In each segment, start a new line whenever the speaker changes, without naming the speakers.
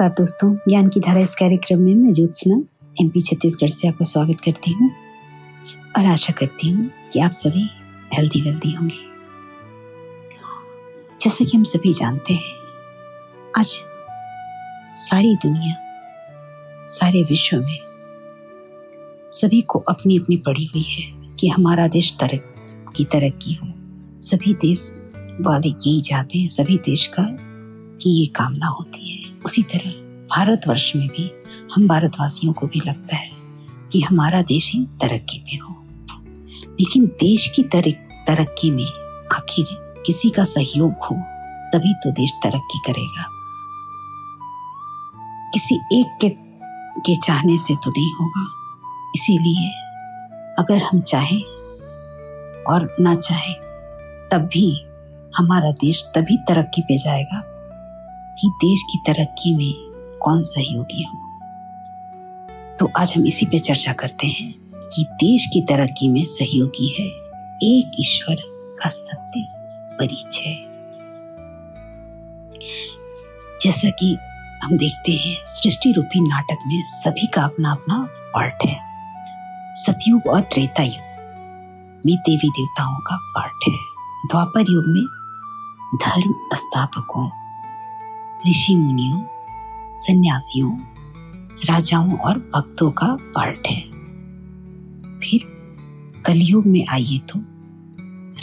नमस्कार दोस्तों, ज्ञान की धारा इस कार्यक्रम में मैं ज्योत्सना एमपी छत्तीसगढ़ से आपका स्वागत करती हूँ और आशा करती हूँ कि आप सभी हेल्दी वेल्दी होंगे। जैसे कि हम सभी जानते हैं, आज सारी दुनिया, सारे विश्व में सभी को अपनी अपनी पड़ी हुई है कि हमारा देश तरक, की तरक्की हो। सभी देश वाले यही चाहते हैं, सभी देश का कि ये कामना होती है। उसी तरह भारतवर्ष में भी हम भारतवासियों को भी लगता है कि हमारा देश ही तरक्की पे हो। लेकिन देश की तरक्की में आखिर किसी का सहयोग हो तभी तो देश तरक्की करेगा। किसी एक के, के चाहने से तो नहीं होगा। इसीलिए अगर हम चाहें और ना चाहें तब भी हमारा देश तभी तरक्की पे जाएगा। कि देश की तरक्की में कौन सहयोगी हो? तो आज हम इसी पे चर्चा करते हैं कि देश की तरक्की में सहयोगी है एक ईश्वर का सत्य परिचय। जैसा कि हम देखते हैं, सृष्टि रूपी नाटक में सभी का अपना अपना पार्ट है। सतयुग और त्रेता युग में देवी देवताओं का पार्ट है। द्वापर युग में धर्म स्थापकों ऋषि मुनियों सन्यासियों, राजाओं और भक्तों का पार्ट है। फिर कलयुग में आइए तो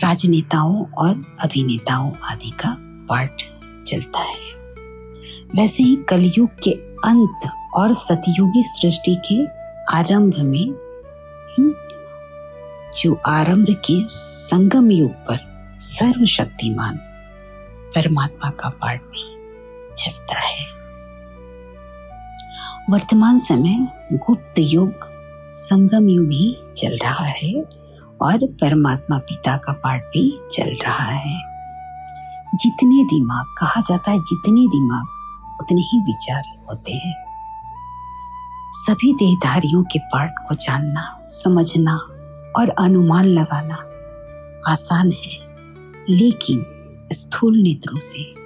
राजनेताओं और अभिनेताओं आदि का पार्ट चलता है। वैसे ही कलयुग के अंत और सतयुगी सृष्टि के आरंभ में जो आरंभ के संगम युग पर सर्वशक्तिमान परमात्मा का पार्ट भी चलता है। वर्तमान समय गुप्त युग, संगम युग ही चल रहा है और परमात्मा पिता का पाठ भी चल रहा है। जितने दिमाग, कहा जाता है जितने दिमाग, उतने ही विचार होते हैं। सभी देहधारियों के पाठ को जानना, समझना और अनुमान लगाना आसान है, लेकिन स्थूल नेत्रों से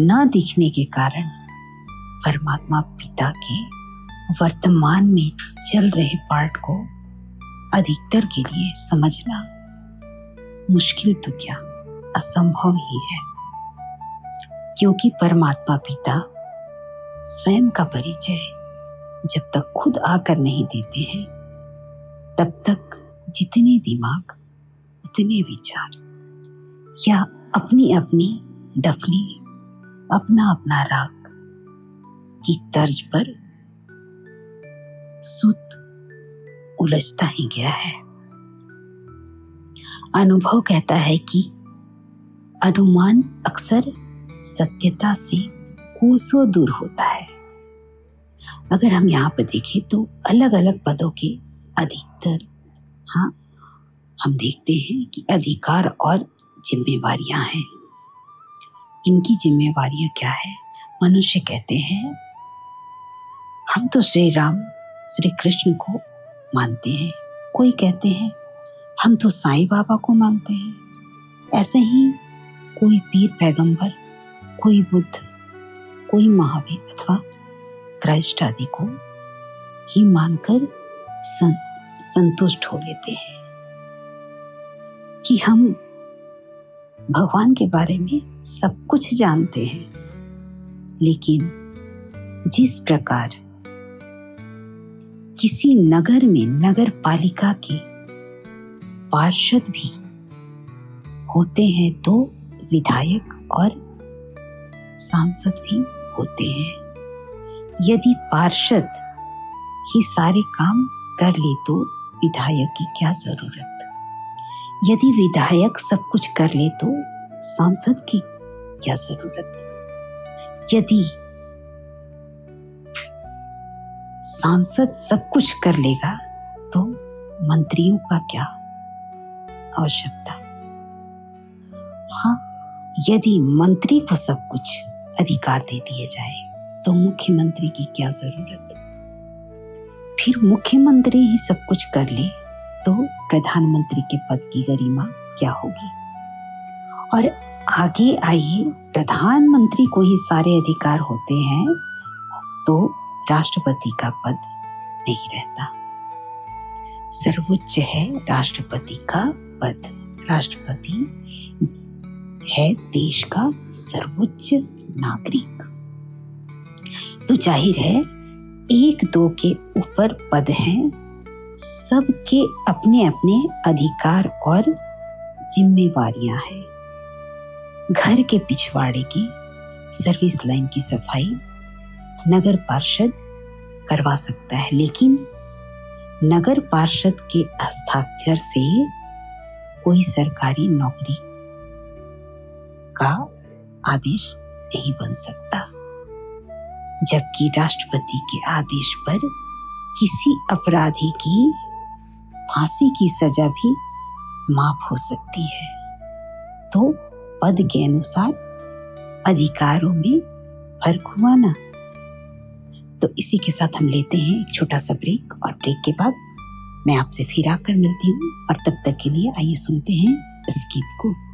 न दिखने के कारण परमात्मा पिता के वर्तमान में चल रहे पार्ट को अधिकतर के लिए समझना मुश्किल तो क्या? असंभव ही है। क्योंकि परमात्मा पिता स्वयं का परिचय जब तक खुद आकर नहीं देते हैं, तब तक जितने दिमाग, उतने विचार या अपनी अपनी डफली अपना अपना राग की तर्ज पर सुत उलझता ही गया है। अनुभव कहता है कि अनुमान अक्सर सत्यता से कोसों दूर होता है। अगर हम यहाँ पर देखें तो अलग अलग पदों के अधिकतर हाँ हम देखते हैं कि अधिकार और जिम्मेवारियाँ हैं। इनकी जिम्मेवारियाँ क्या है? मनुष्य कहते हैं, हम तो श्री राम, श्री कृष्ण को मानते हैं। कोई कहते हैं, हम तो साईं बाबा को मानते हैं। ऐसे ही कोई पीर पैगंबर, कोई बुद्ध, कोई महावीर अथवा क्राइस्ट आदि को ही मानकर संतुष्ट हो लेते हैं कि हम भगवान के बारे में सब कुछ जानते हैं। लेकिन जिस प्रकार किसी नगर में नगर पालिका के पार्षद भी होते हैं तो विधायक और सांसद भी होते हैं। यदि पार्षद ही सारे काम कर ले तो विधायक की क्या ज़रूरत? यदि विधायक सब कुछ कर ले तो सांसद की क्या ज़रूरत? यदि सांसद सब कुछ कर लेगा तो मंत्रियों का क्या आवश्यकता? हाँ यदि मंत्री को सब कुछ अधिकार दे दिए जाए तो मुख्यमंत्री की क्या ज़रूरत? फिर मुख्यमंत्री ही सब कुछ कर ले तो प्रधानमंत्री के पद की गरिमा क्या होगी? और आगे आइए, प्रधानमंत्री को ही सारे अधिकार होते हैं तो राष्ट्रपति का पद नहीं रहता। सर्वोच्च है राष्ट्रपति का पद। राष्ट्रपति है देश का सर्वोच्च नागरिक। तो ज़ाहिर है, एक दो के ऊपर पद हैं सबके अपने अपने अधिकार और जिम्मेवारियाँ हैं। घर के पिछवाड़े की सर्विस लाइन की सफ़ाई नगर पार्षद करवा सकता है, लेकिन नगर पार्षद के हस्ताक्षर से कोई सरकारी नौकरी का आदेश नहीं बन सकता। जबकि राष्ट्रपति के आदेश पर किसी अपराधी की फांसी की सजा भी माफ़ हो सकती है। तो पद के अनुसार अधिकारों में फ़र्क हुआ ना। तो इसी के साथ हम लेते हैं एक छोटा सा ब्रेक और ब्रेक के बाद मैं आपसे फिर आकर मिलती हूँ और तब तक के लिए आइए सुनते हैं इस गीत को।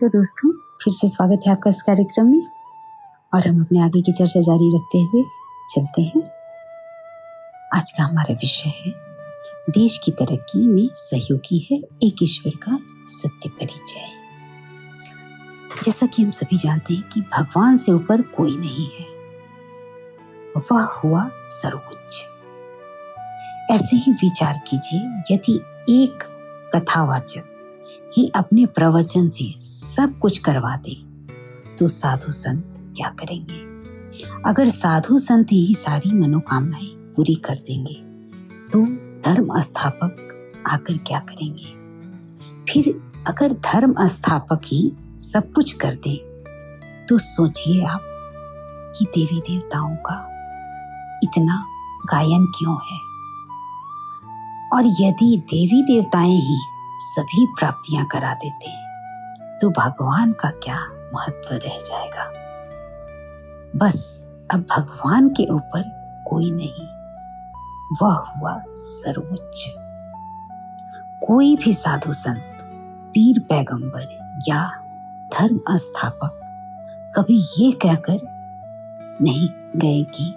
तो दोस्तों, फिर से स्वागत है आपका इस कार्यक्रम में। और हम अपने आगे की चर्चा जारी रखते हुए चलते हैं। आज का हमारा विषय है, देश की तरक्की में सहयोगी है एक ईश्वर का सत्य परिचय। जैसा कि हम सभी जानते हैं कि भगवान से ऊपर कोई नहीं है। वह हुआ सर्वोच्च। ऐसे ही विचार कीजिए, यदि एक कथावाचक ही अपने प्रवचन से सब कुछ करवा दे। तो साधु संत क्या करेंगे? अगर साधु संत ही सारी मनोकामनाएँ पूरी कर देंगे तो धर्म स्थापक आकर क्या करेंगे? फिर अगर धर्म स्थापक ही सब कुछ कर दे तो सोचिए आप कि देवी देवताओं का इतना गायन क्यों है? और यदि देवी देवताएँ ही सभी प्राप्तियाँ करा देते हैं। तो भगवान का क्या महत्व रह जाएगा? बस अब भगवान के ऊपर कोई नहीं, वह हुआ सर्वोच्च। कोई भी साधु संत, पीर पैगंबर या धर्म स्थापक कभी ये कहकर नहीं गए कि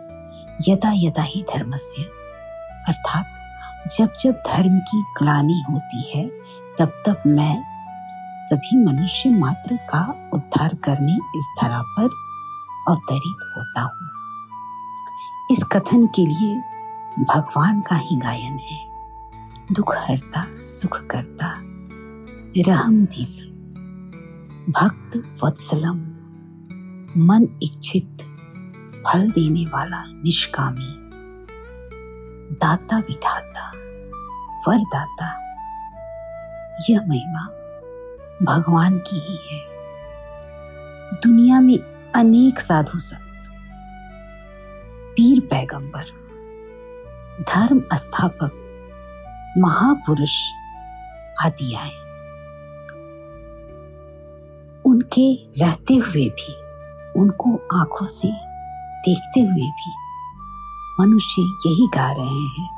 यदा यदा ही धर्मस्य, अर्थात जब जब धर्म की ग्लानी होती है तब तब मैं सभी मनुष्य मात्र का उद्धार करने इस धरा पर अवतरित होता हूँ। इस कथन के लिए भगवान का ही गायन है। दुख हरता सुख करता रहम दिल, भक्त वत्सलम, मन इच्छित, फल देने वाला निष्कामी, दाता विधाता, वरदाता यह महिमा भगवान की ही है। दुनिया में अनेक साधु संत, पीर पैगंबर, धर्म स्थापक, महापुरुष आदि आए। उनके रहते हुए भी, उनको आँखों से देखते हुए भी मनुष्य यही गा रहे हैं,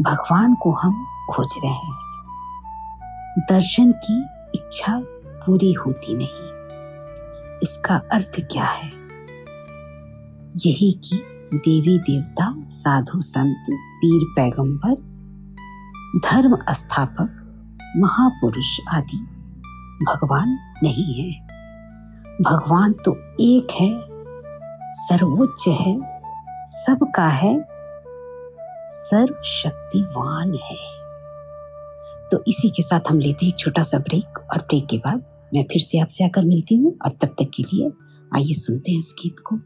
भगवान को हम खोज रहे हैं। दर्शन की इच्छा पूरी होती नहीं। इसका अर्थ क्या है? यही कि देवी देवता, साधु संत, पीर पैगंबर, धर्म स्थापक, महापुरुष आदि भगवान नहीं है। भगवान तो एक है, सर्वोच्च है, सबका है, सर्वशक्तिवान है। तो इसी के साथ हम लेते हैं एक छोटा सा ब्रेक और ब्रेक के बाद मैं फिर से आपसे आकर मिलती हूँ और तब तक के लिए आइए सुनते हैं इस गीत को।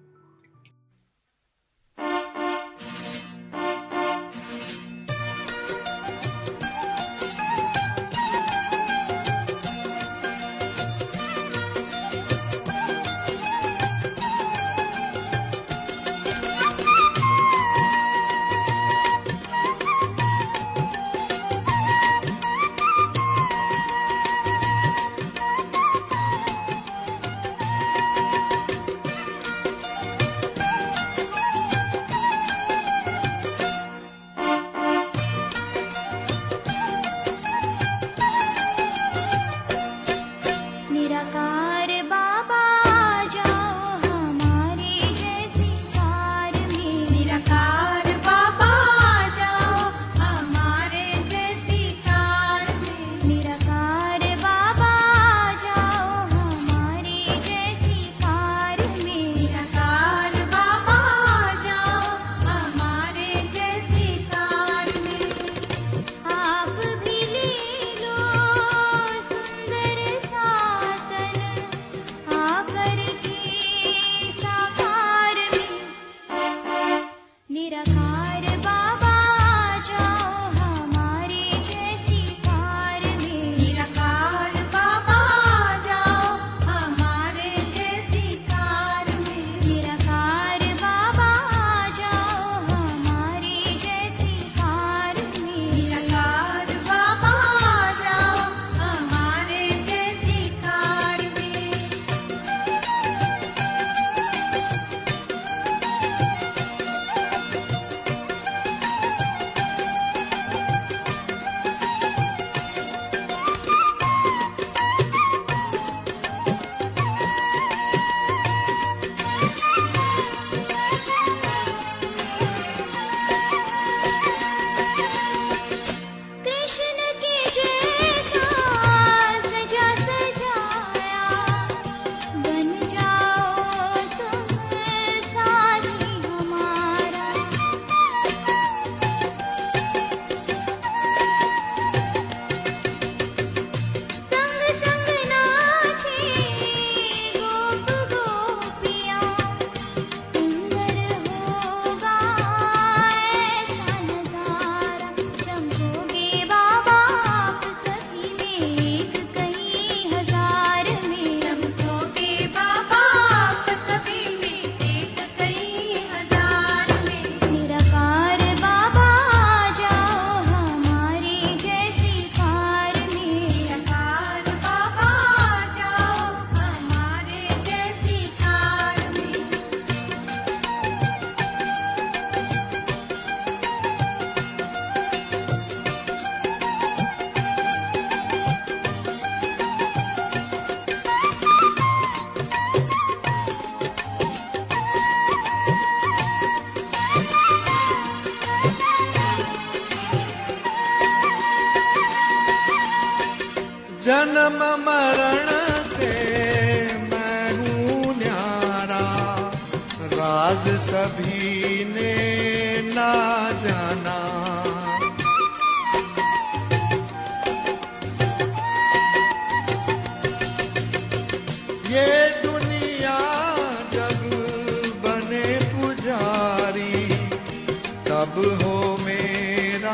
तब हो मेरा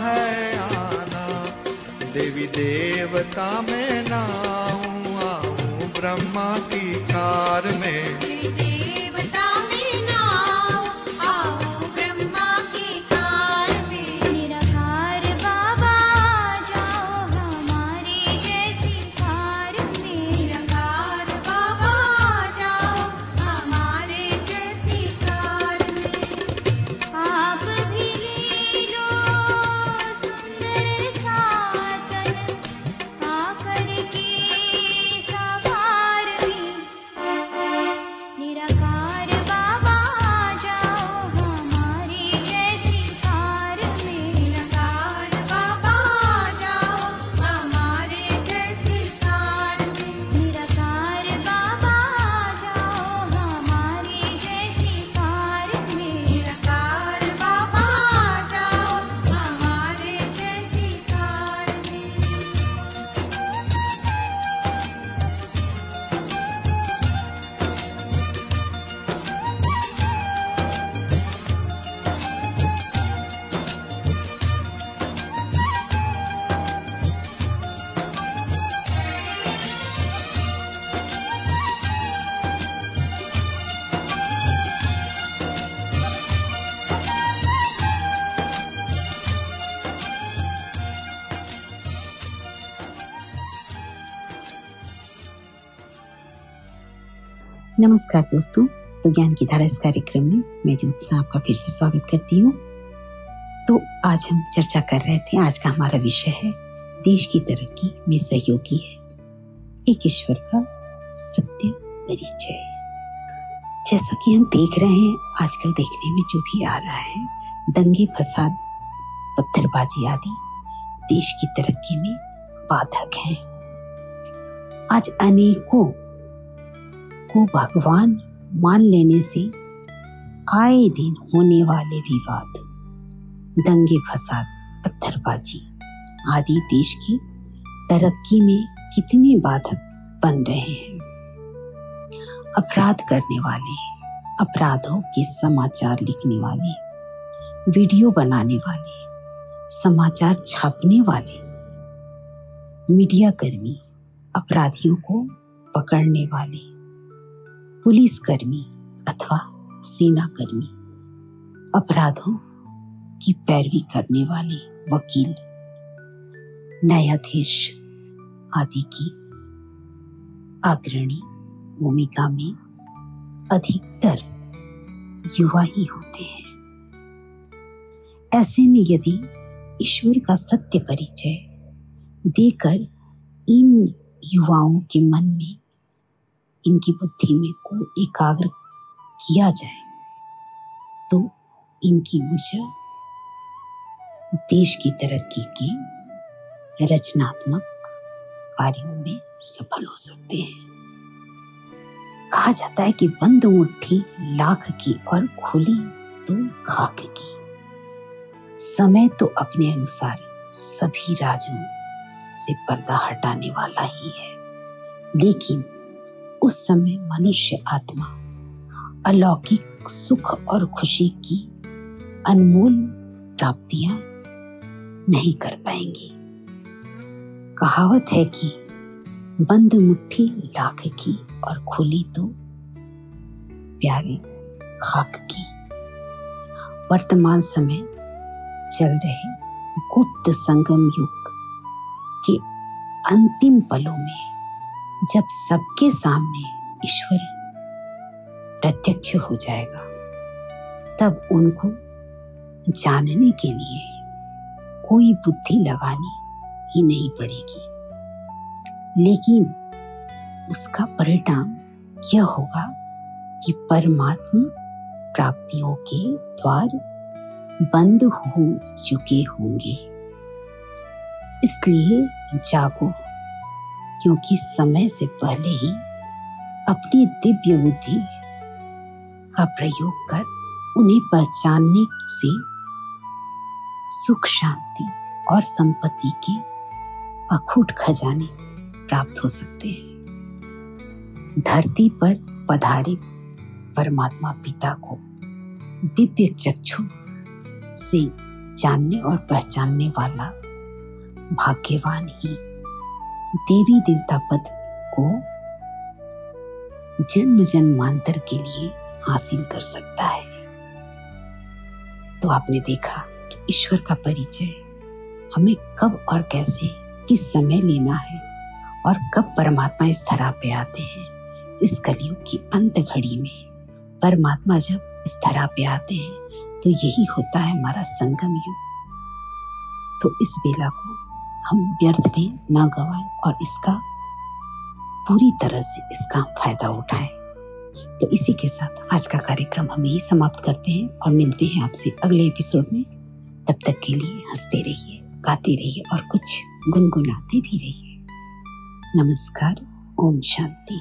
है आना। देवी देवता, में ना आऊँ आऊँ ब्रह्मा की कार में।
नमस्कार दोस्तों तो ज्ञान की धारा इस कार्यक्रम में मैं ज्योत्सना आपका फिर से स्वागत करती हूँ। तो आज हम चर्चा कर रहे थे, आज का हमारा विषय है, देश की तरक्की में सहयोगी है। एक ईश्वर का सत्य परिचय। जैसा कि हम देख रहे हैं, आजकल देखने में जो भी आ रहा है, दंगे, फसाद, पत्थरबाजी आदि, देश की तरक्की में बाधक हैं। आज अनेकों को भगवान मान लेने से आए दिन होने वाले विवाद, दंगे फसाद पत्थरबाजी आदि देश की तरक्की में कितने बाधक बन रहे हैं। अपराध करने वाले, अपराधों के समाचार लिखने वाले, वीडियो बनाने वाले, समाचार छापने वाले मीडिया कर्मी अपराधियों को पकड़ने वाले। पुलिस कर्मी अथवा सेना कर्मी अपराधों की पैरवी करने वाले वकील, न्यायाधीश आदि की अग्रणी भूमिका में अधिकतर युवा ही होते हैं। ऐसे में यदि ईश्वर का सत्य परिचय देकर इन युवाओं के मन में इनकी बुद्धि में को एकाग्र किया जाए तो इनकी ऊर्जा देश की तरक्की के रचनात्मक कार्यों में सफल हो सकते हैं। कहा जाता है कि बंद मुट्ठी लाख की और खुली तो खाक की। समय तो अपने अनुसार सभी राजों से पर्दा हटाने वाला ही है, लेकिन उस समय मनुष्य आत्मा, अलौकिक सुख और खुशी की अनमोल प्राप्तियाँ नहीं कर पाएँगी। कहावत है कि बंद मुट्ठी लाख की और खुली तो प्यारे खाक की। वर्तमान समय चल रहे गुप्त संगम युग के अंतिम पलों में जब सबके सामने ईश्वर प्रत्यक्ष हो जाएगा, तब उनको जानने के लिए कोई बुद्धि लगानी ही नहीं पड़ेगी। लेकिन उसका परिणाम यह होगा कि परमात्मा प्राप्तियों के द्वार बंद हो चुके होंगे। इसलिए जागो। क्योंकि समय से पहले ही अपनी दिव्य बुद्धि का प्रयोग कर उन्हें पहचानने से सुख शांति और संपत्ति के अखूट खजाने प्राप्त हो सकते हैं। धरती पर पधारे परमात्मा पिता को दिव्य चक्षु से जानने और पहचानने वाला भाग्यवान ही देवी देवता पद को जन्म जन्मांतर के लिए हासिल कर सकता है। तो आपने देखा कि ईश्वर का परिचय हमें कब और कैसे, किस समय लेना है और कब परमात्मा इस धरा पे आते हैं, इस कलयुग की अंत घड़ी में। परमात्मा जब इस धरा पे आते हैं तो यही होता है हमारा संगम युग। तो इस बेला को हम व्यर्थ में ना गवाएँ और इसका पूरी तरह से इसका फ़ायदा उठाएँ। तो इसी के साथ आज का कार्यक्रम हम यही समाप्त करते हैं और मिलते हैं आपसे अगले एपिसोड में। तब तक के लिए हँसते रहिए, गाते रहिए और कुछ गुनगुनाते भी रहिए। नमस्कार, ओम शांति।